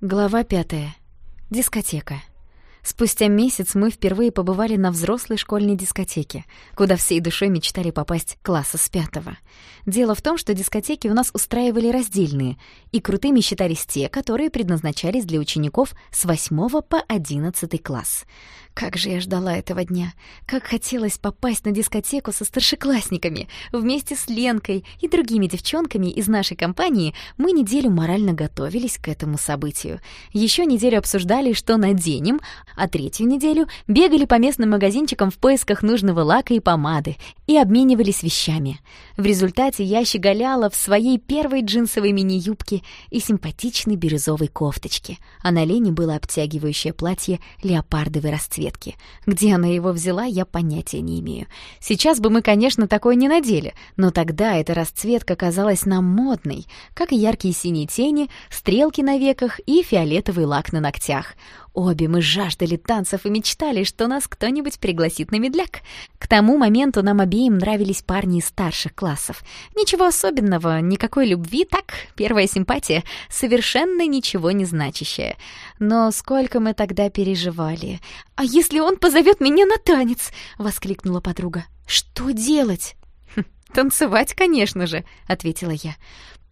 Глава пятая. Дискотека. Спустя месяц мы впервые побывали на взрослой школьной дискотеке, куда всей душой мечтали попасть класса с пятого. Дело в том, что дискотеки у нас устраивали раздельные, и крутыми считались те, которые предназначались для учеников с восьмого по одиннадцатый класс. Как же я ждала этого дня! Как хотелось попасть на дискотеку со старшеклассниками! Вместе с Ленкой и другими девчонками из нашей компании мы неделю морально готовились к этому событию. Еще неделю обсуждали, что наденем, а третью неделю бегали по местным магазинчикам в поисках нужного лака и помады и обменивались вещами. В результате я щеголяла в своей первой джинсовой мини-юбке и симпатичной бирюзовой кофточке, а на Лене было обтягивающее платье леопардовой расцветки. Где она его взяла, я понятия не имею. Сейчас бы мы, конечно, такое не надели, но тогда эта расцветка казалась нам модной, как и яркие синие тени, стрелки на веках и фиолетовый лак на ногтях. Обе мы жаждали танцев и мечтали, что нас кто-нибудь пригласит на медляк. К тому моменту нам обеим нравились парни из старших классов. Ничего особенного, никакой любви, так, первая симпатия, совершенно ничего не значащая. Но сколько мы тогда переживали. «А если он позовет меня на танец?» — воскликнула подруга. «Что делать?» «Хм, «Танцевать, конечно же», — ответила я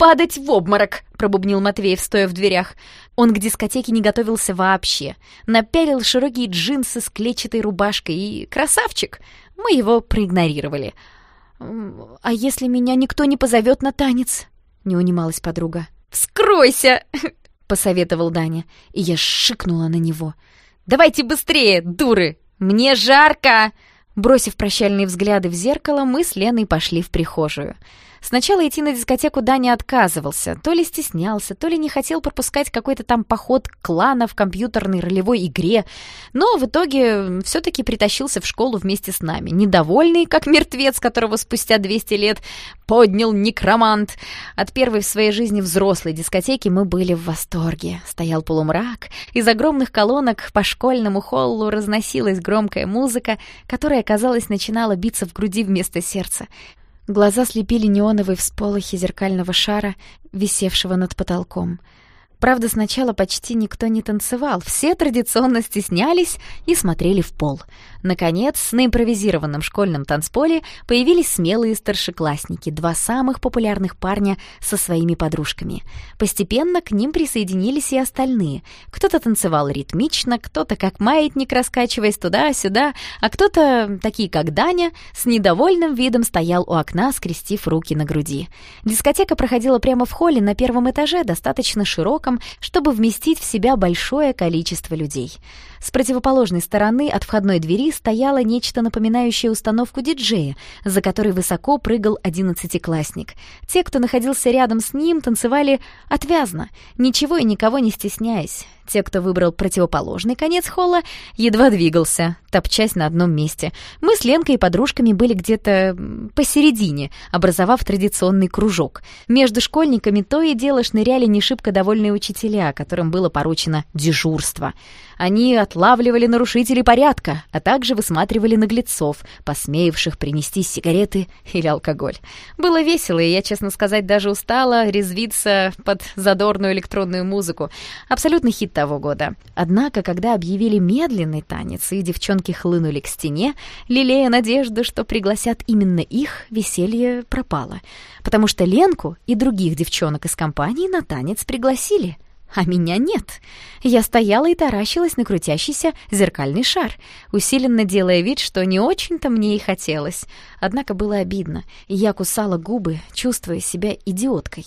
падать в обморок!» — пробубнил Матвеев, стоя в дверях. Он к дискотеке не готовился вообще. Напялил широкие джинсы с клетчатой рубашкой и красавчик. Мы его проигнорировали. «А если меня никто не позовет на танец?» — не унималась подруга. «Вскройся!» — посоветовал Даня, и я шикнула на него. «Давайте быстрее, дуры! Мне жарко!» Бросив прощальные взгляды в зеркало, мы с Леной пошли в прихожую. Сначала идти на дискотеку Даня отказывался, то ли стеснялся, то ли не хотел пропускать какой-то там поход клана в компьютерной ролевой игре, но в итоге все-таки притащился в школу вместе с нами, недовольный, как мертвец, которого спустя 200 лет поднял некромант. От первой в своей жизни взрослой дискотеки мы были в восторге. Стоял полумрак, из огромных колонок по школьному холлу разносилась громкая музыка, которая, казалось, начинала биться в груди вместо сердца. Глаза слепили неоновые всполохи зеркального шара, висевшего над потолком — Правда, сначала почти никто не танцевал, все традиционно стеснялись и смотрели в пол. Наконец, на импровизированном школьном танцполе появились смелые старшеклассники, два самых популярных парня со своими подружками. Постепенно к ним присоединились и остальные. Кто-то танцевал ритмично, кто-то как маятник, раскачиваясь туда-сюда, а кто-то, такие как Даня, с недовольным видом стоял у окна, скрестив руки на груди. Дискотека проходила прямо в холле на первом этаже, достаточно широком, чтобы вместить в себя большое количество людей. С противоположной стороны от входной двери стояло нечто напоминающее установку диджея, за которой высоко прыгал одиннадцатиклассник. Те, кто находился рядом с ним, танцевали отвязно, ничего и никого не стесняясь. Те, кто выбрал противоположный конец холла, едва двигался, топчась на одном месте. Мы с Ленкой и подружками были где-то посередине, образовав традиционный кружок. Между школьниками то и дело шныряли не шибко довольные учителя, которым было поручено дежурство. Они отлавливали нарушителей порядка, а также высматривали наглецов, посмеявших принести сигареты или алкоголь. Было весело, и я, честно сказать, даже устала резвиться под задорную электронную музыку. Абсолютно хит того года. Однако, когда объявили медленный танец, и девчонки хлынули к стене, лелея надежду, что пригласят именно их, веселье пропало. Потому что Ленку и других девчонок из компании на танец пригласили — а меня нет. Я стояла и таращилась на крутящийся зеркальный шар, усиленно делая вид, что не очень-то мне и хотелось. Однако было обидно, и я кусала губы, чувствуя себя идиоткой.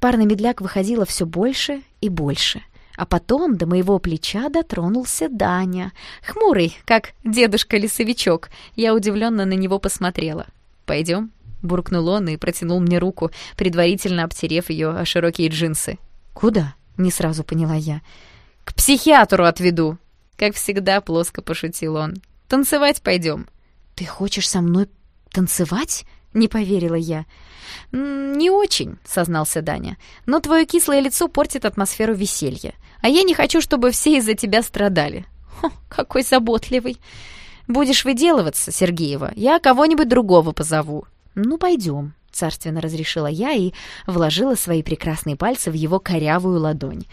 Парный медляк выходило все больше и больше. А потом до моего плеча дотронулся Даня, хмурый, как дедушка-лесовичок. Я удивленно на него посмотрела. «Пойдем?» — буркнул он и протянул мне руку, предварительно обтерев ее о широкие джинсы. «Куда?» — не сразу поняла я. «К психиатру отведу!» Как всегда, плоско пошутил он. «Танцевать пойдем». «Ты хочешь со мной танцевать?» — не поверила я. «Не очень», — сознался Даня. «Но твое кислое лицо портит атмосферу веселья. А я не хочу, чтобы все из-за тебя страдали». Хо, какой заботливый. «Будешь выделываться, Сергеева, я кого-нибудь другого позову». «Ну, пойдем», царственно разрешила я и вложила свои прекрасные пальцы в его корявую ладонь.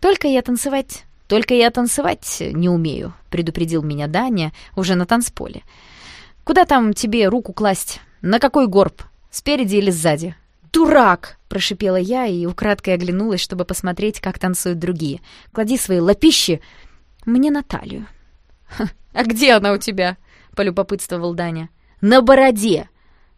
«Только я танцевать, только я танцевать не умею», — предупредил меня Даня уже на танцполе. «Куда там тебе руку класть? На какой горб? Спереди или сзади?» «Дурак!» — прошипела я и украдкой оглянулась, чтобы посмотреть, как танцуют другие. «Клади свои лапищи мне на талию». «А где она у тебя?» — полюбопытствовал Даня. «На бороде!»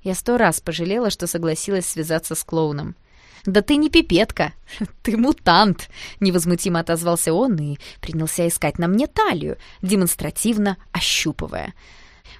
Я сто раз пожалела, что согласилась связаться с клоуном. «Да ты не пипетка, ты мутант!» — невозмутимо отозвался он и принялся искать на мне талию, демонстративно ощупывая.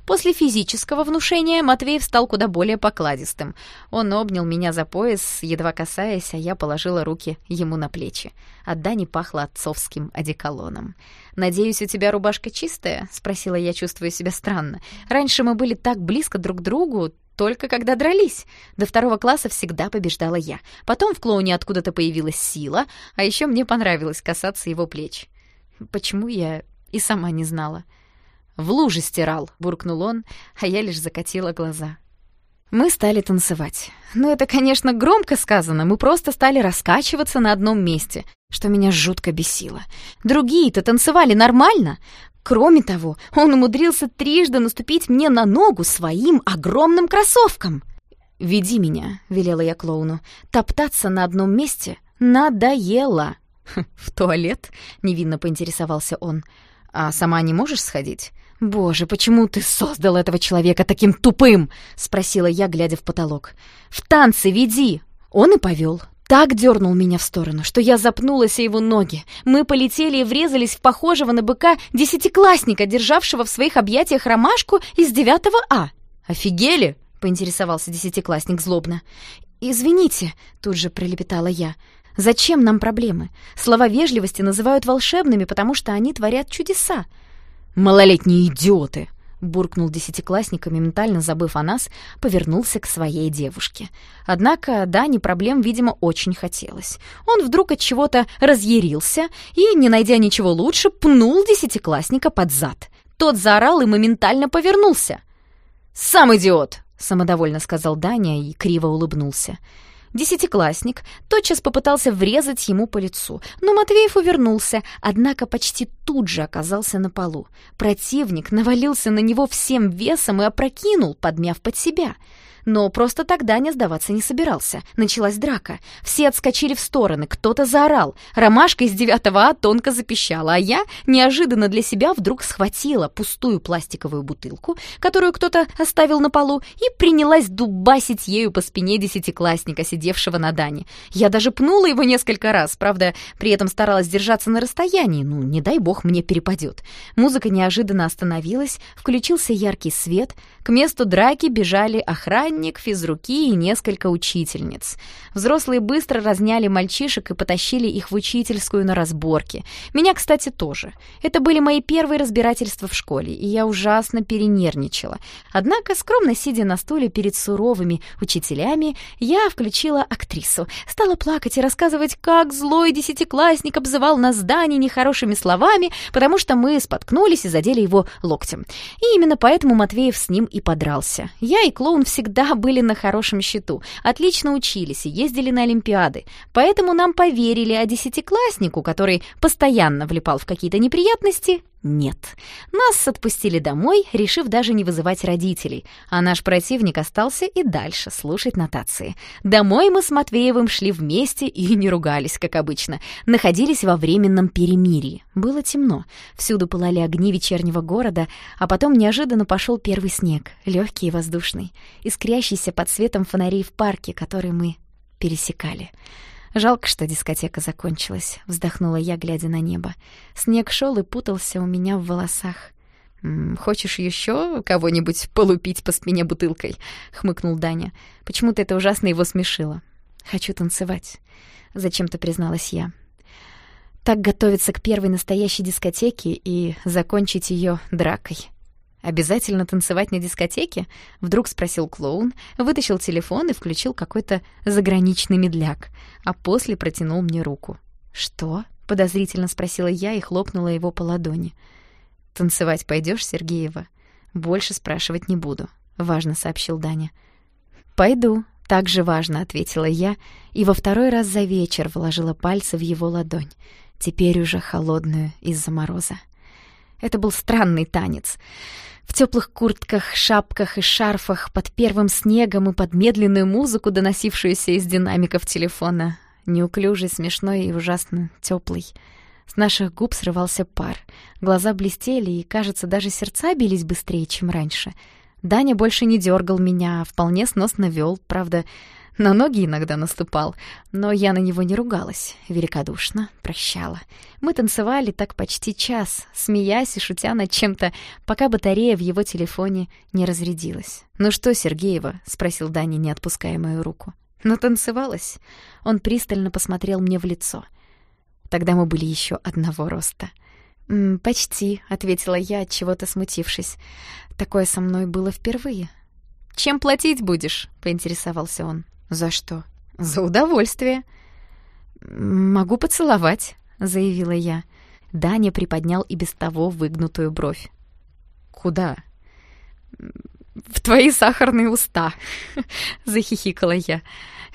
После физического внушения Матвеев стал куда более покладистым. Он обнял меня за пояс, едва касаясь, а я положила руки ему на плечи. От Дани пахло отцовским одеколоном. «Надеюсь, у тебя рубашка чистая?» — спросила я, чувствуя себя странно. «Раньше мы были так близко друг к другу, только когда дрались. До второго класса всегда побеждала я. Потом в клоуне откуда-то появилась сила, а еще мне понравилось касаться его плеч. Почему я и сама не знала?» «В луже стирал», — буркнул он, а я лишь закатила глаза. Мы стали танцевать. Ну, это, конечно, громко сказано, мы просто стали раскачиваться на одном месте, что меня жутко бесило. Другие-то танцевали нормально. Кроме того, он умудрился трижды наступить мне на ногу своим огромным кроссовком. «Веди меня», — велела я клоуну. «Топтаться на одном месте надоело». «В туалет?» — невинно поинтересовался он. «А сама не можешь сходить?» «Боже, почему ты создал этого человека таким тупым?» — спросила я, глядя в потолок. «В танцы веди!» Он и повел. Так дернул меня в сторону, что я запнулась о его ноги. Мы полетели и врезались в похожего на быка десятиклассника, державшего в своих объятиях ромашку из девятого А. «Офигели?» — поинтересовался десятиклассник злобно. «Извините», — тут же пролепетала я. «Зачем нам проблемы? Слова вежливости называют волшебными, потому что они творят чудеса. «Малолетние идиоты!» — буркнул десятиклассник, и моментально забыв о нас, повернулся к своей девушке. Однако Дане проблем, видимо, очень хотелось. Он вдруг от чего-то разъярился и, не найдя ничего лучше, пнул десятиклассника под зад. Тот заорал и моментально повернулся. «Сам идиот!» — самодовольно сказал Даня и криво улыбнулся. Десятиклассник тотчас попытался врезать ему по лицу, но Матвеев увернулся, однако почти тут же оказался на полу. Противник навалился на него всем весом и опрокинул, подмяв под себя — но просто тогда не сдаваться не собирался. Началась драка. Все отскочили в стороны, кто-то заорал. Ромашка из 9 А тонко запищала, а я неожиданно для себя вдруг схватила пустую пластиковую бутылку, которую кто-то оставил на полу, и принялась дубасить ею по спине десятиклассника, сидевшего на Дане. Я даже пнула его несколько раз, правда, при этом старалась держаться на расстоянии, ну, не дай бог мне перепадет. Музыка неожиданно остановилась, включился яркий свет, к месту драки бежали охранник, физруки и несколько учительниц. Взрослые быстро разняли мальчишек и потащили их в учительскую на разборки. Меня, кстати, тоже. Это были мои первые разбирательства в школе, и я ужасно перенервничала. Однако, скромно сидя на стуле перед суровыми учителями, я включила актрису, стала плакать и рассказывать, как злой десятиклассник обзывал нас Дани нехорошими словами, потому что мы споткнулись и задели его локтем. И именно поэтому Матвеев с ним и подрался. Я и клоун всегда были на хорошем счету, отлично учились и ездили на Олимпиады, поэтому нам поверили, а десятикласснику, который постоянно влипал в какие-то неприятности, нет. Нас отпустили домой, решив даже не вызывать родителей, а наш противник остался и дальше слушать нотации. Домой мы с Матвеевым шли вместе и не ругались, как обычно. Находились во временном перемирии. Было темно. Всюду пылали огни вечернего города, а потом неожиданно пошел первый снег, легкий и воздушный, искрящийся под светом фонарей в парке, который мы пересекали. «Жалко, что дискотека закончилась», — вздохнула я, глядя на небо. Снег шел и путался у меня в волосах. «Хочешь еще кого-нибудь полупить по спине бутылкой?» — хмыкнул Даня. Почему-то это ужасно его смешило. «Хочу танцевать», — зачем-то призналась я. «Так готовиться к первой настоящей дискотеке и закончить ее дракой». «Обязательно танцевать на дискотеке?» — вдруг спросил клоун, вытащил телефон и включил какой-то заграничный медляк, а после протянул мне руку. «Что?» — подозрительно спросила я и хлопнула его по ладони. «Танцевать пойдешь, Сергеева?» «Больше спрашивать не буду», — важно сообщил Даня. «Пойду», так же важно», — ответила я, и во второй раз за вечер вложила пальцы в его ладонь, теперь уже холодную из-за мороза. Это был странный танец. В теплых куртках, шапках и шарфах, под первым снегом и под медленную музыку, доносившуюся из динамиков телефона. Неуклюжий, смешной и ужасно теплый. С наших губ срывался пар. Глаза блестели, и, кажется, даже сердца бились быстрее, чем раньше. Даня больше не дергал меня, а вполне сносно вел, правда, на ноги иногда наступал, но я на него не ругалась, великодушно прощала. Мы танцевали так почти час, смеясь и шутя над чем-то, пока батарея в его телефоне не разрядилась. «Ну что, Сергеева?» — спросил Даня, не отпуская мою руку. «Натанцевалась?» Он пристально посмотрел мне в лицо. Тогда мы были еще одного роста. «Почти», — ответила я, от чего-то смутившись. «Такое со мной было впервые». «Чем платить будешь?» — поинтересовался он. «За что?» «За удовольствие». «Могу поцеловать», — заявила я. Даня приподнял и без того выгнутую бровь. «Куда?» «В твои сахарные уста», — захихикала я.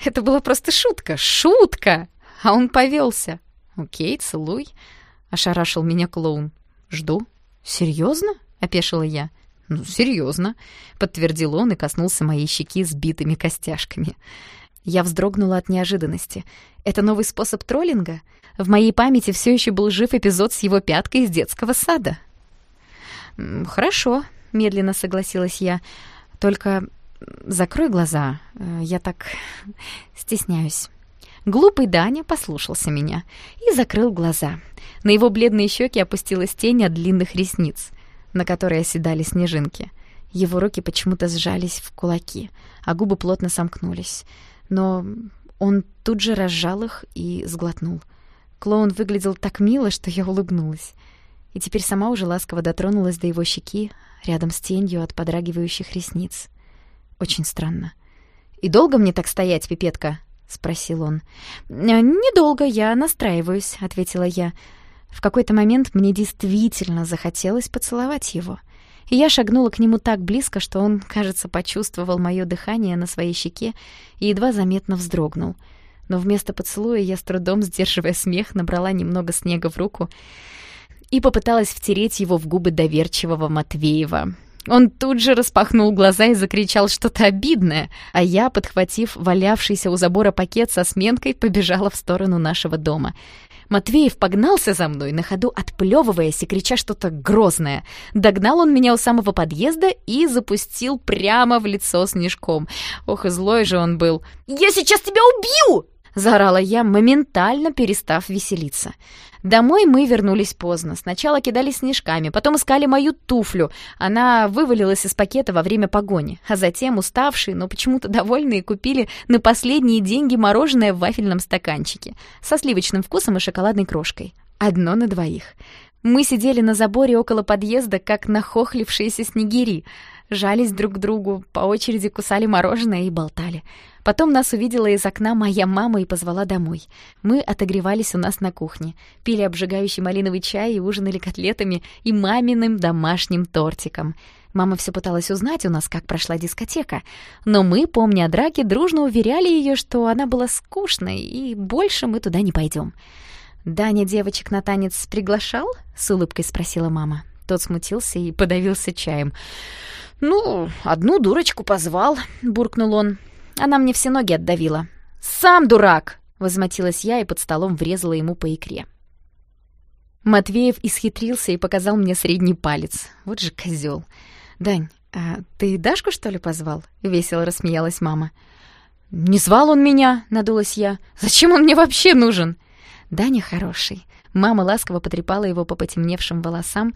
«Это была просто шутка, шутка!» А он повелся. «Окей, целуй», — ошарашил меня клоун. «Жду». «Серьезно?» — опешила я. «Ну, серьезно», — подтвердил он и коснулся моей щеки сбитыми костяшками. Я вздрогнула от неожиданности. «Это новый способ троллинга?» В моей памяти все еще был жив эпизод с его пяткой из детского сада. «Хорошо», — медленно согласилась я. «Только закрой глаза, э, я так стесняюсь». Глупый Даня послушался меня и закрыл глаза. На его бледные щеки опустилась тень от длинных ресниц на которой оседали снежинки. Его руки почему-то сжались в кулаки, а губы плотно сомкнулись. Но он тут же разжал их и сглотнул. Клоун выглядел так мило, что я улыбнулась. И теперь сама уже ласково дотронулась до его щеки, рядом с тенью от подрагивающих ресниц. Очень странно. «И долго мне так стоять, пипетка?» — спросил он. «Недолго, я настраиваюсь», — ответила я. В какой-то момент мне действительно захотелось поцеловать его. И я шагнула к нему так близко, что он, кажется, почувствовал мое дыхание на своей щеке и едва заметно вздрогнул. Но вместо поцелуя я с трудом, сдерживая смех, набрала немного снега в руку и попыталась втереть его в губы доверчивого Матвеева. Он тут же распахнул глаза и закричал что-то обидное, а я, подхватив валявшийся у забора пакет со сменкой, побежала в сторону нашего дома. Матвеев погнался за мной, на ходу отплевываясь и крича что-то грозное. Догнал он меня у самого подъезда и запустил прямо в лицо снежком. Ох, и злой же он был. «Я сейчас тебя убью!» Заорала я, моментально перестав веселиться. Домой мы вернулись поздно. Сначала кидали снежками, потом искали мою туфлю. Она вывалилась из пакета во время погони. А затем, уставшие, но почему-то довольные, купили на последние деньги мороженое в вафельном стаканчике со сливочным вкусом и шоколадной крошкой. Одно на двоих. Мы сидели на заборе около подъезда, как нахохлившиеся снегири — жались друг к другу, по очереди кусали мороженое и болтали. Потом нас увидела из окна моя мама и позвала домой. Мы отогревались у нас на кухне, пили обжигающий малиновый чай и ужинали котлетами и маминым домашним тортиком. Мама все пыталась узнать у нас, как прошла дискотека, но мы, помня о драке, дружно уверяли ее, что она была скучной, и больше мы туда не пойдем. «Даня девочек на танец приглашал?» — с улыбкой спросила мама. Тот смутился и подавился чаем. «Ну, одну дурочку позвал», — буркнул он. «Она мне все ноги отдавила». «Сам дурак!» — возмутилась я и под столом врезала ему по икре. Матвеев исхитрился и показал мне средний палец. Вот же козел. «Дань, а ты Дашку, что ли, позвал?» — весело рассмеялась мама. «Не звал он меня», — надулась я. «Зачем он мне вообще нужен?» «Даня хороший». Мама ласково потрепала его по потемневшим волосам,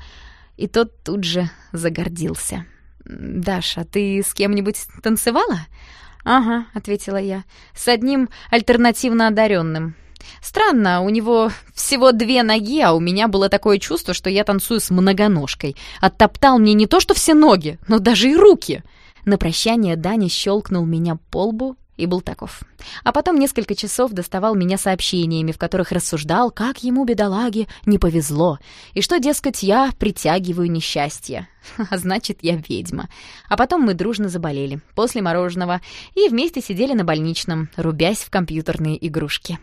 и тот тут же загордился. «Даша, ты с кем-нибудь танцевала?» «Ага», — ответила я, — «с одним альтернативно одаренным. Странно, у него всего две ноги, а у меня было такое чувство, что я танцую с многоножкой. Оттоптал мне не то что все ноги, но даже и руки». На прощание Даня щелкнул меня по лбу и был таков. А потом несколько часов доставал меня сообщениями, в которых рассуждал, как ему, бедолаге, не повезло, и что, дескать, я притягиваю несчастье. А значит, я ведьма. А потом мы дружно заболели, после мороженого, и вместе сидели на больничном, рубясь в компьютерные игрушки.